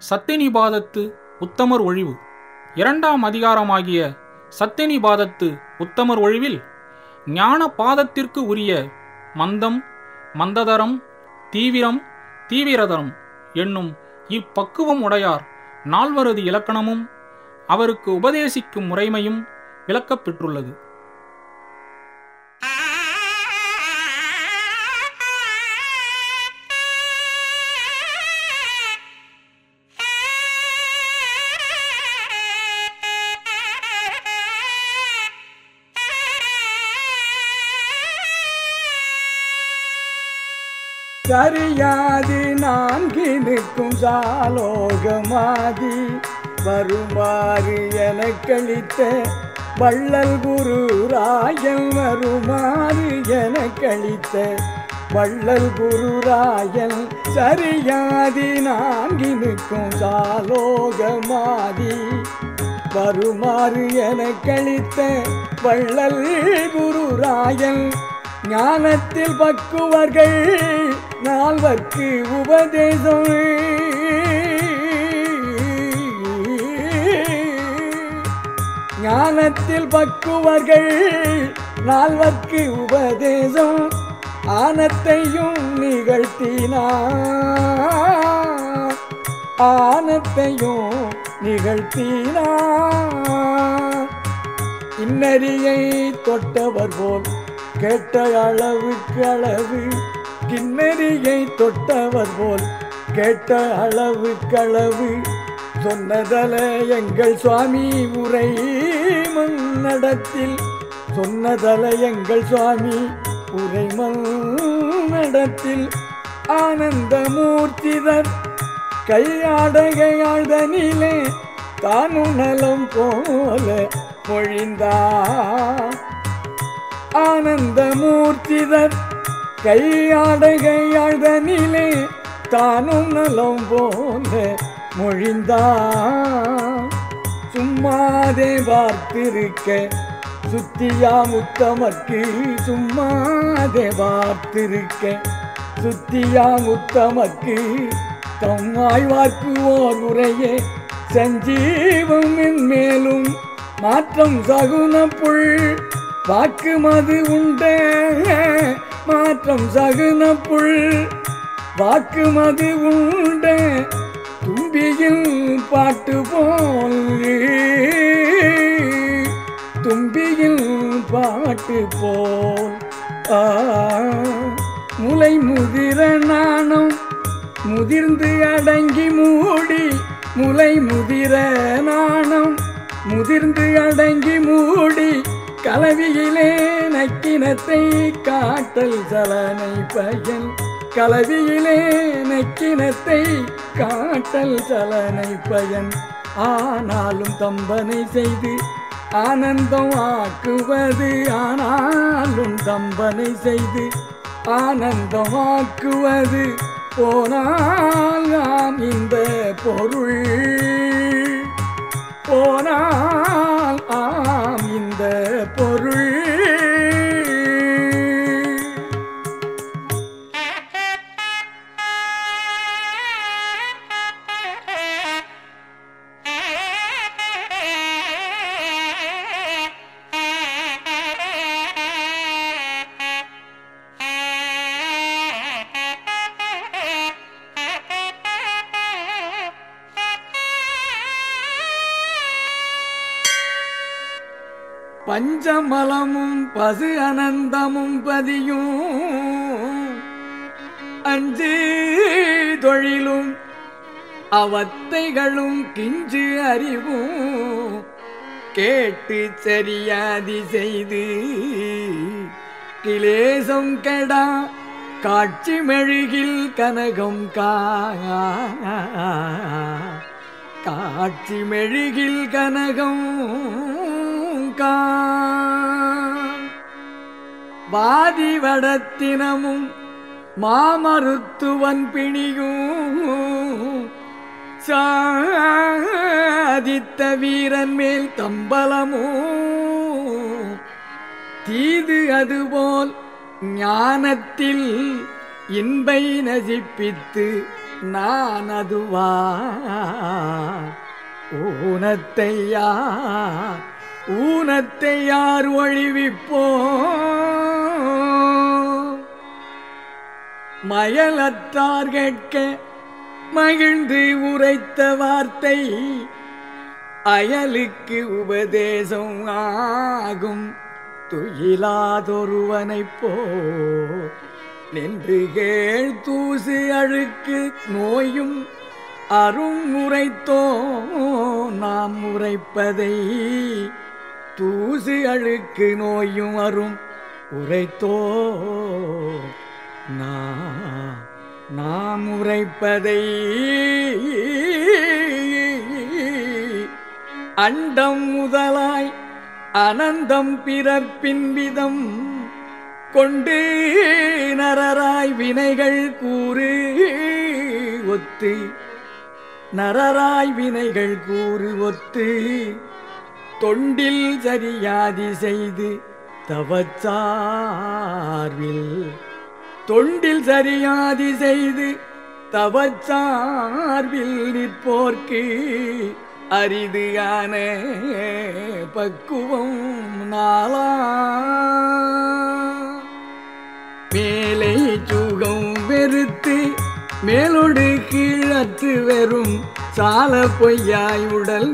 சத்தினிபாதத்து உத்தமர் ஒழிவு. இரண்டாம் அதிகாரமாகிய சத்தினிபாதத்து உத்தமர் ஒழிவில் ஞான பாதத்திற்கு உரிய மந்தம் மந்ததரம் தீவிரம் தீவிரதரம் என்னும் இப்பக்குவம் உடையார் நால்வரது இலக்கணமும் அவருக்கு உபதேசிக்கும் முறைமையும் விளக்கப்பெற்றுள்ளது. சரியாது நான்கினுக்கும் சாலோகமாதி வருமாறு எனக்களித்த வள்ளல் குரு ராயன் வருமாறு எனக்களித்த வள்ளல் குரு ராயன் சரியாதி நான்கினுக்கும் சாலோகமாதி வருமாறு எனக்களித்த வள்ளல் குரு ராயன் ஞானத்தில் பக்குவர்கள் நால்வர்க்கு உபதேசம். ஞானத்தில் பக்குவர்கள் நால்வர்க்கு உபதேசம். ஆனத்தையும் நிகழ்த்தினார். ஆனத்தையும் நிகழ்த்தினார். இன்னறியை தொட்டவர் போல் கேட்ட அளவுக்கு அளவு. கிண்ணறியை தொட்டவர் போல் கேட்ட அளவு களவு சொன்னதல எங்கள் சுவாமி உரை மன்னடத்தில் சொன்னதல எங்கள் சுவாமி உரை மன்னடத்தில் ஆனந்தமூர்த்திதர் கையாடகையாழ்தனிலே தானும் நலம் போல பொழிந்தார். ஆனந்தமூர்த்திதர் கையாடகையாழ்த நிலை தானும் நலம் போல மொழிந்தான். சும்மாதே பார்த்திருக்க சுத்தியா முத்தமக்கு சும்மாதே பார்த்திருக்க சுத்தியா முத்தமக்கு தம்மாய் வாக்குவோர் உரையே சஞ்சீவம் மேலும் மாற்றம் சகுன புள் வாக்கு மது உண்ட. மாற்றம் சகுன புல். வாக்கு மது உண்ட தும்பியில் பாட்டு போல் தும்பியில் பாட்டு போல். முலை முதிர நாணம் முதிர்ந்து அடங்கி மூடி. முலை முதிர நாணம் முதிர்ந்து அடங்கி மூடி. கலவியிலே நக்கினத்தை காட்டல் சலனை பயன். கலவியிலே நக்கினத்தை காட்டல் சலனை பயன். ஆனாலும் தம்பனை செய்து ஆனந்தம் ஆக்குவது ஆனாலும் தம்பனை செய்து ஆனந்தம் ஆக்குவது. போனால் நாம் இந்த பொருள் அனந்தமும் பதியும். அஞ்சு தொழிலும் அவத்தைகளும் கிஞ்சு அறிவும். கேட்டு சரியாதி செய்து கிலேசம் கெடா காட்சி மெழுகில் கனகம் காட்சி மெழுகில் கனகம் கா. வாதிவடத்தினமும் மாமருத்துவன் பிணியும். சாதித்த வீரன் மேல் தம்பலமோ தீது அதுபோல் ஞானத்தில் இன்பை நசிப்பித்து நான் அதுவா ஊனத்தையா ஊனத்தை யார் ஒழிவிப்போ மயலற்றார் கேட்க மகிழ்ந்து உரைத்த வார்த்தை அயலுக்கு உபதேசம் ஆகும். துயிலாதொருவனைப் போ நின்று கேள் தூசு அழுக்கு நோயும் அரும் உரைத்தோ நாம் உரைப்பதை. தூசு அழுக்கு நோயும் அரும் உரைத்தோ நாம் நாம் உரைப்பதை அண்டம் முதலாய் அனந்தம் பிறப்பின் விதம் கொண்டு நரராய் வினைகள் கூறு ஒத்து நரராய் வினைகள் கூறு ஒத்து தொண்டில் சரியாதி செய்து தவச்சார்வில் தொண்டில் சரியாதி செய்து தவச்சார்பில் நிற்போர்க்கு அரிதியான பக்குவம் நாளா. மேலை சுகம் வெறுத்து மேலோடு கீழற்று வெறும் சால பொய்யாய் உடல்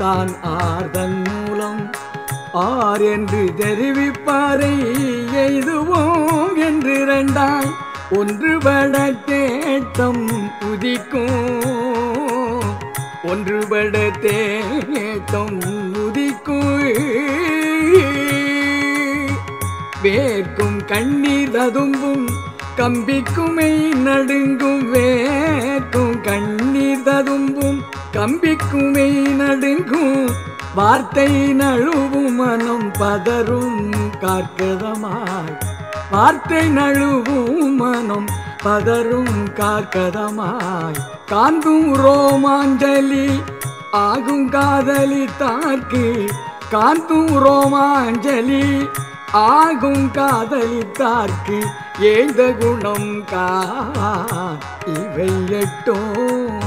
தான் ஆர்தன் மூலம். ஆர் என்று தெரிவிப்பாரை எய்துவோம் என்று இரண்டாய் ஒன்றுபட தேட்டம் உதிக்கும். ஒன்றுபட தேட்டம் உதிக்கும். வேர்க்கும் கண்ணீர் ததும்பும் கம்பிக்குமை நடுங்கும். வேர்க்கும் கண்ணீர் ததும்பும் கம்பிக்குமை நடுங்கும். வார்த்தை நழுவும் மனம் பதரும் கார்க்கதமாய். வார்த்தை நழுவும் மனம் பதரும் கார்க்கதமாய். காந்தும் ரோமாஞ்சலி ஆகும் காதலி தாக்கு காந்தும் ரோமாஞ்சலி ஆகும் காதலித்தார்க்கு ஏந்த குணம் கா இவை எட்டும்.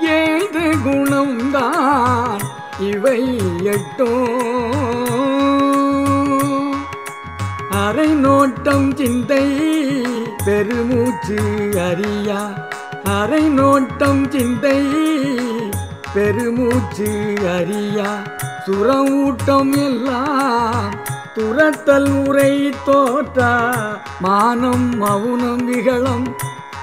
ஏந்த குணம் தான் இவை எட்டும். அரை நோட்டம் சிந்தை பெருமூச்சு அறியா. அரை நோட்டம் சிந்தை பெருமூச்சு அறியா. சுரவூட்டம் எல்லாம் துரத்தல் உரை தோற்றா. மானம் மவுனம் விகலம்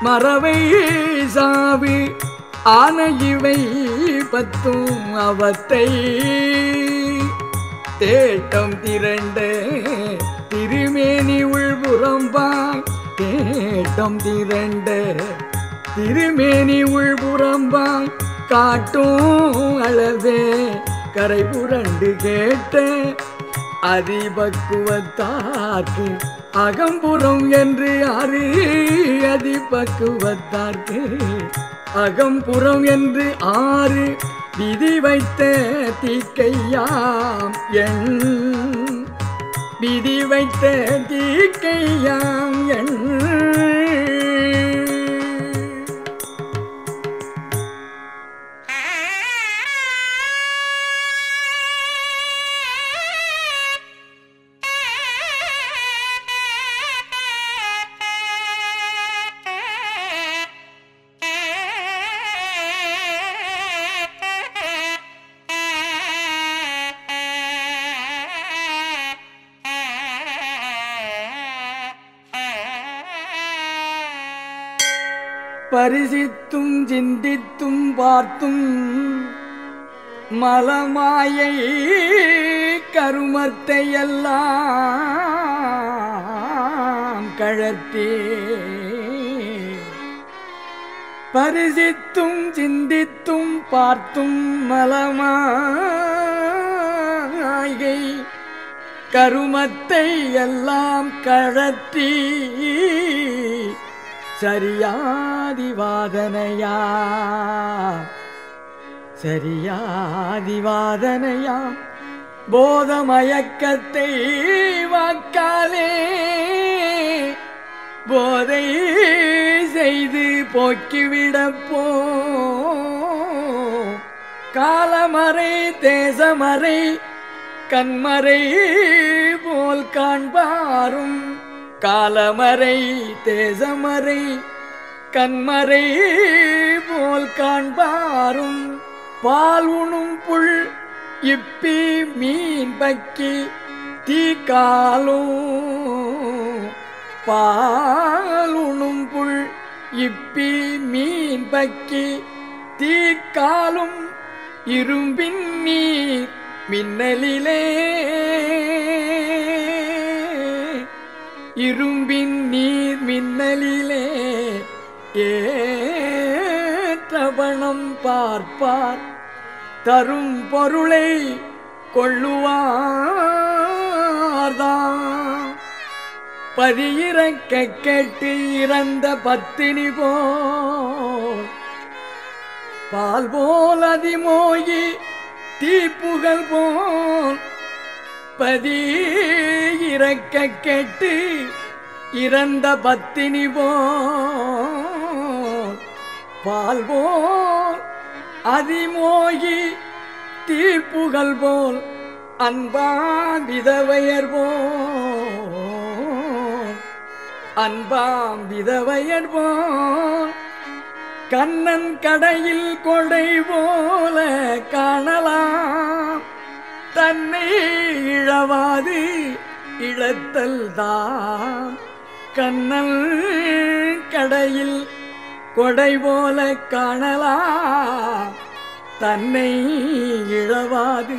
மறவை சாவி ஆன இவை பத்தும் அவத்தை தேட்டம் திரண்ட திருமேனி உள்புறம்பாய். தேட்டம் திரண்ட திருமேனி உள்புறம்பாய். காட்டும் அளவே கரை புரண்டு கேட்ட அதிபக்குவத்தார்க்கு அகம்புறம் என்று ஆறு அதிபக்குவத்தார்க்கு அகம்புறம் என்று ஆறு விதி வைத்த தீக்கையாம் எண் விதி வைத்த தீக்கையாம் எண் பரிசித்தும் சிந்தித்தும் பார்த்தும் மலமாயை கருமத்தை எல்லாம் கழத்தே பரிசித்தும் சிந்தித்தும் பார்த்தும் மலமாயை கருமத்தை எல்லாம் கழற்றி சரியாதிவாதனையா சரியாதிவாதனையா? போதமயக்கத்தை வாக்காலே போதை செய்து போக்கிவிடப்போ? காலமறை தேசமறை கண்மறை போல் காண்பாரும். காலமறை தேசமறை கண்மறை போல் காண்பாரும். பால் உணும் புல் இப்பி மீன் பக்கி தீக்காலும். பால் உணும் புல் இப்பி மீன் பக்கி தீக்காலும். இரும்பின் நீர் மின்னலிலே. இரும்பின் நீர் மின்னலிலே. ஏற்றபணம் பார்ப்பார் தரும் பொருளை கொள்ளுவார்தான். பதியிறக்க கேட்டு இறந்த பத்தினி போல் பால் போல் அதிமோகி தீப்புகள் போல் பதி இறக்க கேட்டு இறந்த பத்தினி போல். பால் போல் அதிமோகி தீப்புகழ் போல் அன்பா விதவையர் போல் அன்பாம் விதவையர் போல் கண்ணன் கடையில் கொடை போல காணலாம். தன்னை இழவாது இழத்தல் தான். கண்ணன் கடையில் கொடை போல காணலா தன்னை இழவாது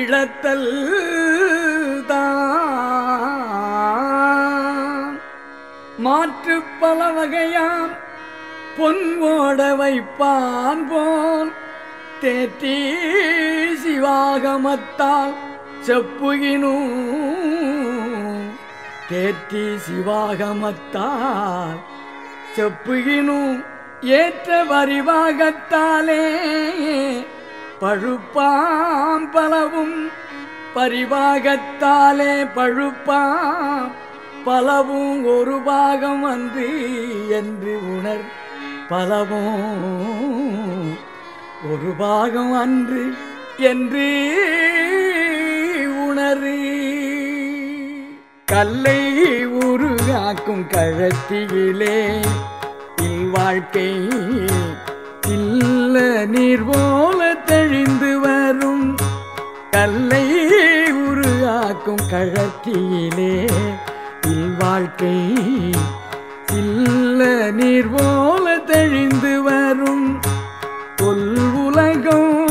இழத்தல் தான். மாற்று பல வகையாம் பொன் ஓட வைப்பான் போன் தேற்றி சிவாகமத்தால் செப்புகினும். தேற்றி சிவாகமத்தால் செப்புகினும் ஏற்ற வரிவாகத்தாலே பழுப்பாம் பலவும் பரிவாகத்தாலே பழுப்பாம் பலவும் ஒரு பாகம் அன்று என்று உணர் பலவும் ஒரு பாகம் அன்று என்று உணரு. கல்லை உருகாக்கும் கழத்தியிலே இல்வாழ்க்கை இல்ல நீர் போல தெளிந்து வரும். கல்லை உருகாக்கும் கழத்தியிலே இல்வாழ்க்கை இல்ல நீர் போல தெளிந்து வரும். தொல் உலகம்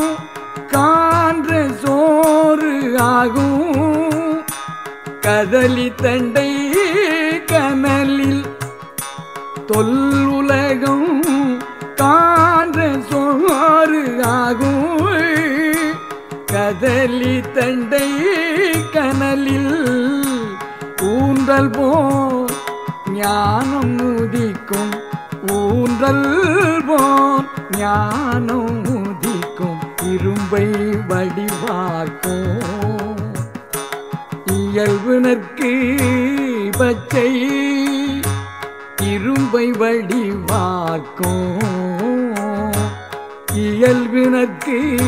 கான்ற சோறு ஆகும். கதலி தண்டை தொல்லுலகம் கான்ற சோறு ஆகும் கதலி தண்டை கனலில் ஊன்றல் போ ஞானம் உதிக்கும். ஊன்றல் போன் ஞானம் உதிக்கும். இரும்பை வடிவாக்கும். இயல்புனர்க்கு பச்சை இரும்பை வடிவாக்கும். இயல்பினக்கு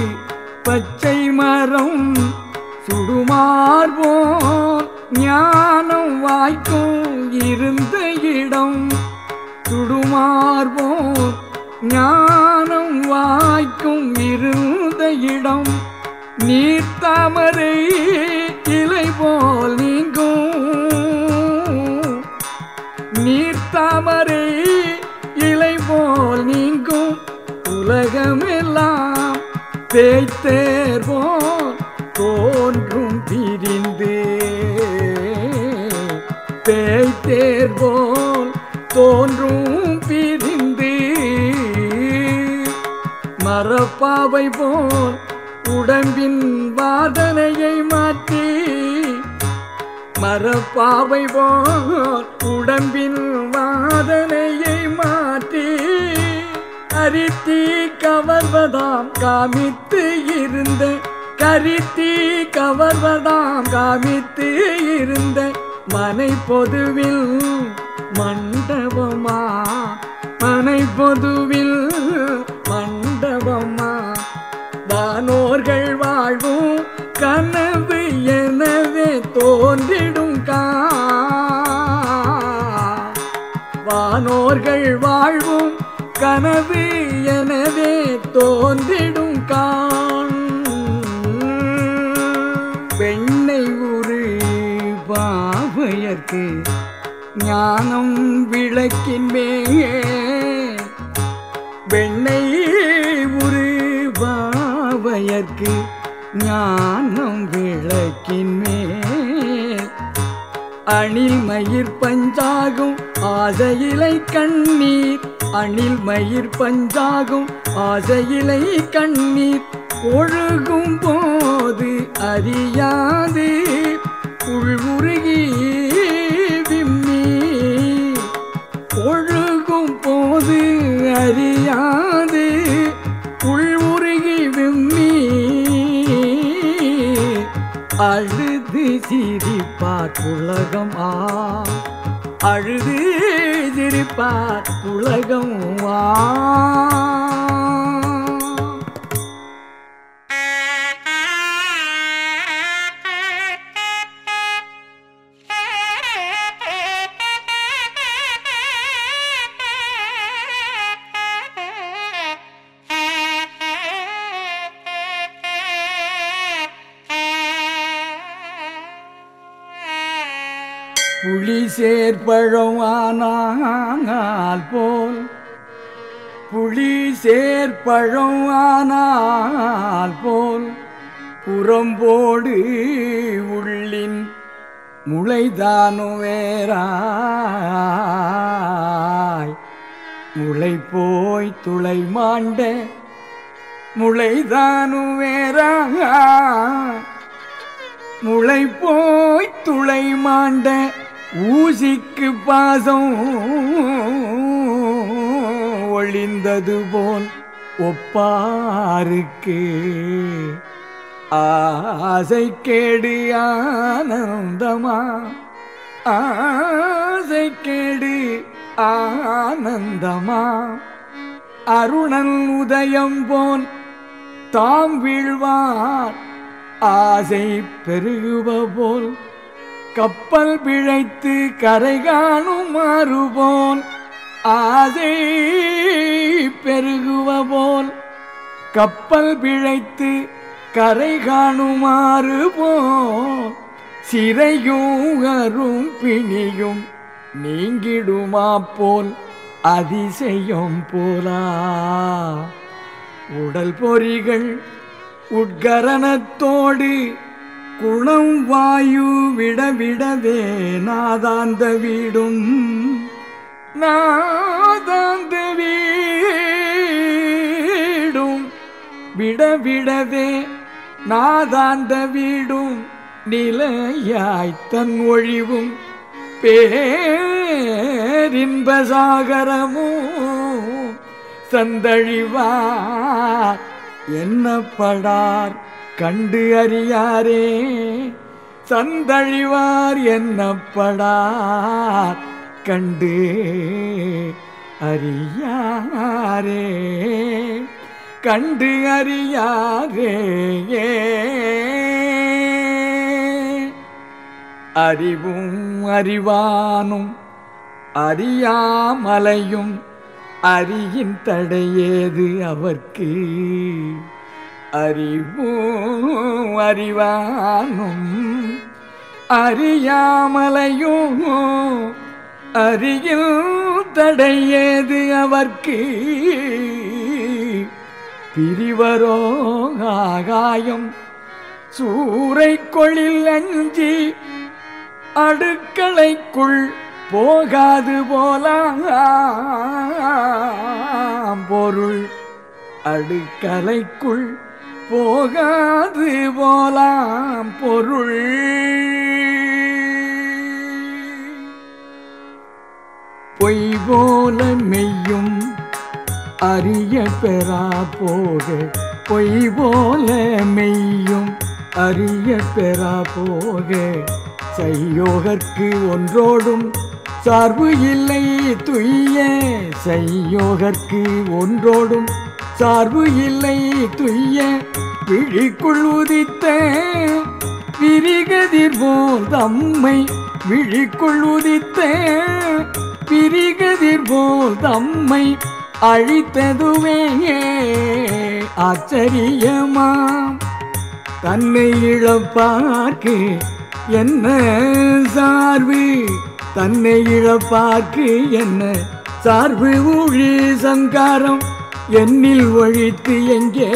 பச்சை மரம் சுடுமார்போம் ஞானம் வாய்க்கும் இருந்த இடம் சுடுமார்போம் ஞானம் வாய்க்கும் இருந்த இடம். நீர் தாமரை இலை போல் நீங்கும். நீர் தாமரை இலை போல் நீங்கும் உலகமெல்லாம் பேய்த்தேர் போல் தோன்றும் பிரிந்து பேய்த்தேர் போல் தோன்றும் பிரிந்து மரப்பாவை போல் உடம்பின் வாதனையை மாற்றி மரப்பாவை போல் உடம்பின் வாதனையை மாற்றி அரித்தி கவர்வதாம் காமித்து இருந்த கரித்தி கவர்வதாம் காமித்து இருந்த மனை பொதுவில் மண்டபமா? மனை பொதுவில் மண்டபமா? வானோர்கள் வாழ்வும் கனவு எனவே தோன்றி வானோர்கள் வாழ்வும் கனவு எனவே தோன்றிடும் காண். பெண்ணை ஒரு பாவையர்க்கு ஞானம் விளக்கின் மேயே பெண்ணை ஒரு பாவையர்க்கு ஞானம் விளக்கின் மே அணில் மயிர் பஞ்சாகும் ஆசையிலை கண்ணீர். அணில் மயிர் பஞ்சாகும் ஆசையிலை கண்ணீர். ஒழுகும் போது அறியாது. உள்முருகி விம்மி ஒழுகும் போது அறியாது. உள்முருகி விம்மி அழு சிரிப்பார் உலகம் ஆ அழுது சிரிப்பார் உலகம் ஆ சேர்ப்பழம் ஆனால் போல் புளி சேர்ப்பழம் ஆனால் போல் புறம்போடு உள்ளின் முளைதானு வேறாய். முளை போய் துளை மாண்ட முளைதானு வேறாய். முளை போய் துளை மாண்ட ஊசிக்கு பாசம் ஒளிந்தது போல் ஒப்பாருக்கு. ஆசை கேடு ஆனந்தமா? ஆசை கேடு ஆனந்தமா? அருணன் உதயம் போன் தாம் வீழ்வார். ஆசை பெருகுவ போல் கப்பல் பிழைத்து கரை காணும் போல் ஆசை பெருகுவபோல் கப்பல் பிழைத்து கரை காணுமாறு போல் சிறையூகரும் பிணியும் நீங்கிடுமா போல் அதிசயம் போலா. உடல் பொறிகள் உட்கரணத்தோடு குணம் வாயு விட விடவே நாதாந்த வீடும். நாதாந்த வீடும். விட விடவே நாதாந்த வீடும். நிலையாய் தன் ஒழிவும். பேரின்பசாகரமும் சந்தழிவார் என்னப்படார் கண்டு அறியாரே. தந்தழிவார் என்னப்படார் கண்டு அறியாரே. கண்டு அறியாரே அறிவும் அறிவானும் அறியாமலையும் அறியின் தடையேது அவர்க்கு. அறிவும் அறிவானும் அறியாமலையும் அருகில் தடையேது அவர்க்கு. பிரிவரோ ஆகாயம் சூறை கொழில் அஞ்சி அடுக்களைக்குள் போகாது போலாம் பொருள் அடுக்கலைக்குள் போகாது போலாம் பொருள். பொய் போல மெய்யும் அறிய பெறா போக பொய் போல மெய்யும் அறிய பெறா போக செய்யோகற்கு ஒன்றோடும் சார்பு இல்லை துய்ய செய்யோகற்கு ஒன்றோடும் சார்பு இல்லை துய்ய விழிக்குள் உதித்த விரிகதிர் போல் தம்மை விழிக்குள் உதித்த பிரிகதிர் போல் தம்மை அழித்ததுவே ஆச்சரியமாம். தன்னை இழப்பார்க்கு என்ன சார்பு? தன்னை இழப்பார்க்கு என்ன சார்பு? ஊழி சங்காரம் என்னில் ஒழித்து எங்கே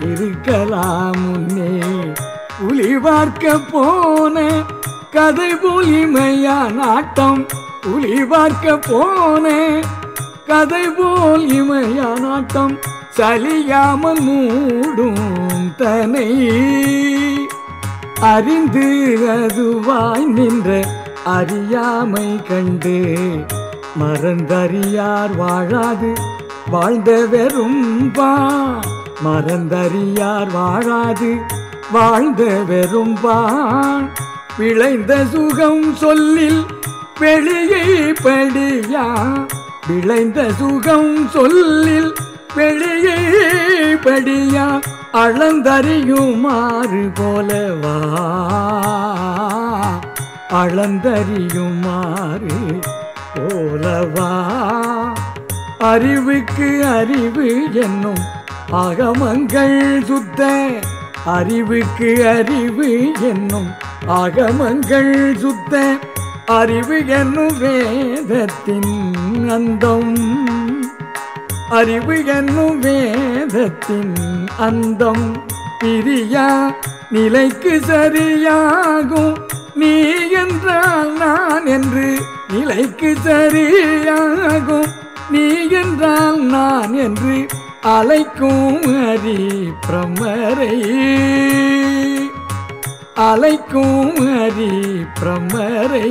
இருக்கலாம் முன்னே புலி பார்க்க போன கதை போலிமையா நாட்டம்? புலி பார்க்க போன கதை போல் இமையா நாட்டம்? சலியாமல் மூடும் தனை அறிந்து அதுவாய் நின்ற அறியாமை கண்டு மறந்தறியார் வாழாது வாழ்ந்த வெறும் பா மறந்தறியார் வாழாது. வாழ்ந்த வெறும் பான் விளைந்த சுகம் சொல்லில் வெளியை படியா. விளைந்த சுகம் சொல்லில் வெளியை படியா. அளந்தறியுமாறு போலவா அளந்தறியுமாறு போலவா அறிவுக்கு அறிவு என்னும் அகமங்கள் சுத்த அறிவுக்கு அறிவு என்னும் அகமங்கள் சுத்த அறிவு என்னும் வேதத்தின் அந்தம். அறிவு என்னும் வேதத்தின் அந்தம். பிரியா நிலைக்கு சரியாகும். நீ என்றால் நான் என்று நிலைக்கு சரியாகும். நீ என்றால் நான் என்று அலைக்கும் அரி பிரமரை அலைக்கும் அரி பிரமரை